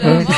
Oh,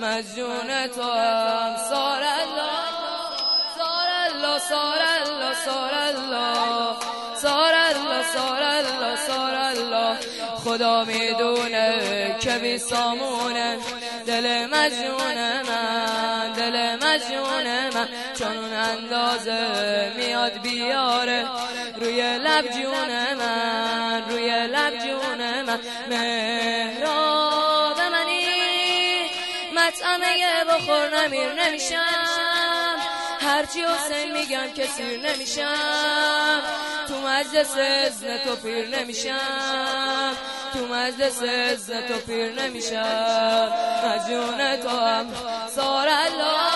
مجنون تو هم. سار الله سار الله سار الله سار الله سار الله سار الله خدا می‌دونه که بی سامونه. دل مجنون من دل مجنون من. چون اندازه میاد بیاره. روی لب جون من روی لب جون من. مهراب منی مطعمه بخور نمیر نمیشم. هرچی حسین میگم که سیر نمیشم. تو مجلس ازن تو پیر نمیشم. تو مجلس ازن تو پیر نمیشم. مجون تو هم سار الله.